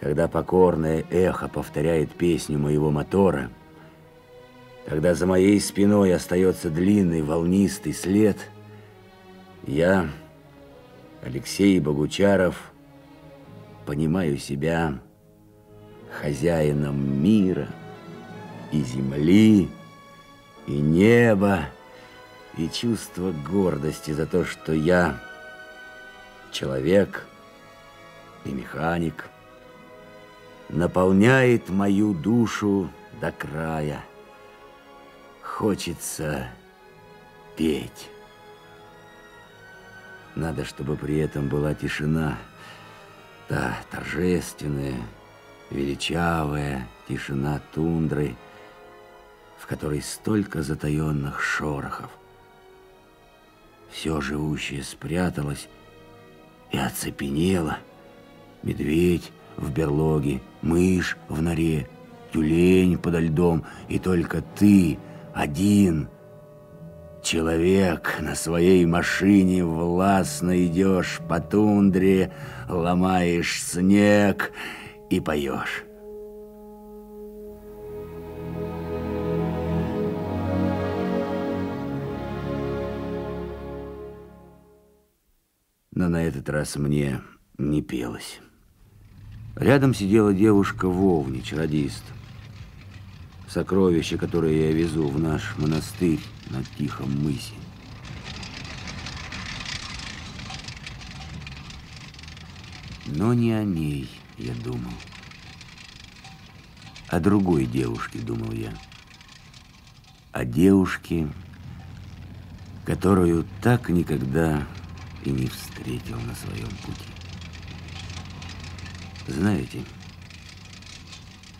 когда покорное эхо повторяет песню моего мотора, когда за моей спиной остается длинный волнистый след, я, Алексей Богучаров, понимаю себя хозяином мира и земли, и неба, и чувство гордости за то, что я человек и механик, наполняет мою душу до края. Хочется петь. Надо, чтобы при этом была тишина, та торжественная, величавая тишина тундры, в которой столько затаенных шорохов. Все живущее спряталось и оцепенело. Медведь в берлоге, мышь в норе, тюлень подо льдом, и только ты один — Человек на своей машине властно идешь по тундре, ломаешь снег и поешь. Но на этот раз мне не пелось. Рядом сидела девушка Вовни, чародист. Сокровище, которое я везу в наш монастырь на Тихом мысе. Но не о ней я думал. О другой девушке думал я. О девушке, которую так никогда и не встретил на своем пути. Знаете,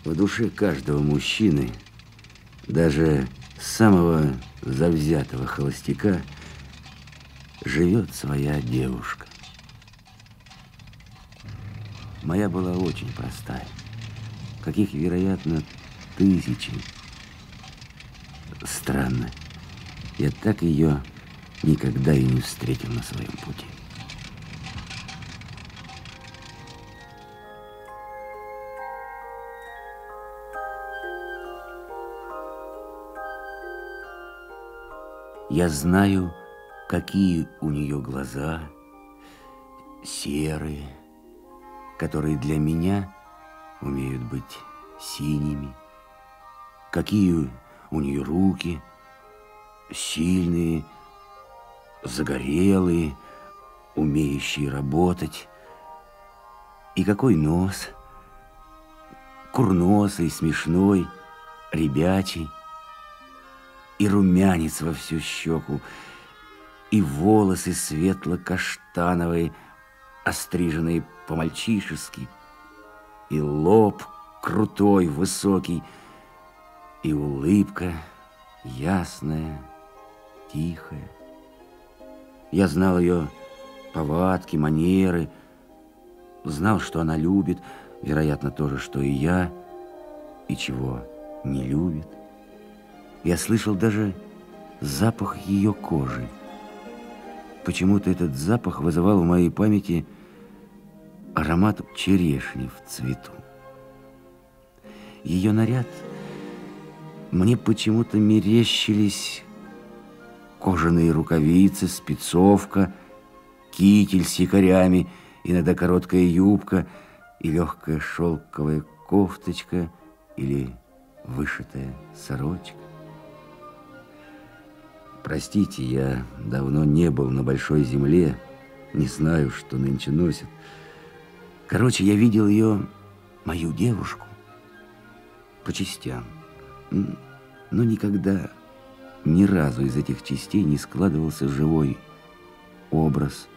в душе каждого мужчины, даже самого завзятого холостяка, живет своя девушка. Моя была очень простая, каких, вероятно, тысячи. Странно, я так ее никогда и не встретил на своем пути. Я знаю, какие у нее глаза, серые, которые для меня умеют быть синими, какие у нее руки, сильные, загорелые, умеющие работать, и какой нос, курносый, смешной, ребячий, и румянец во всю щеку, и волосы светло-каштановые, остриженные по-мальчишески, и лоб крутой, высокий, и улыбка ясная, тихая. Я знал ее повадки, манеры, знал, что она любит, вероятно, то же, что и я, и чего не любит. Я слышал даже запах ее кожи. Почему-то этот запах вызывал в моей памяти аромат черешни в цвету. Ее наряд мне почему-то мерещились кожаные рукавицы, спецовка, китель с якорями, иногда короткая юбка и легкая шелковая кофточка или вышитая сорочка. Простите, я давно не был на большой земле, не знаю, что нынче носят. Короче, я видел ее, мою девушку, по частям, но никогда, ни разу из этих частей не складывался живой образ,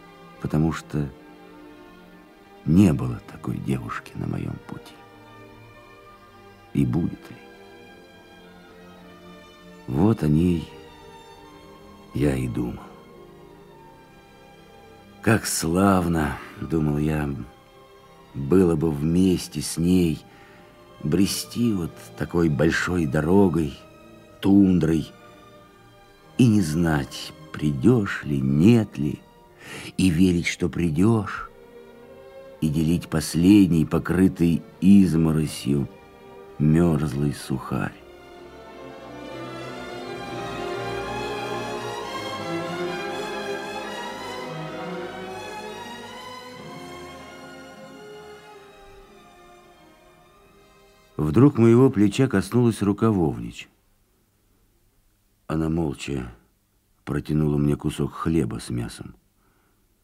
потому что не было такой девушки на моем пути. И будет ли? Вот о ней я и думал. Как славно, думал я, было бы вместе с ней брести вот такой большой дорогой, тундрой, и не знать, придешь ли, нет ли, и верить, что придешь, и делить последний, покрытый изморосью, мерзлый сухарь. Вдруг моего плеча коснулась рука Вовнич. Она молча протянула мне кусок хлеба с мясом.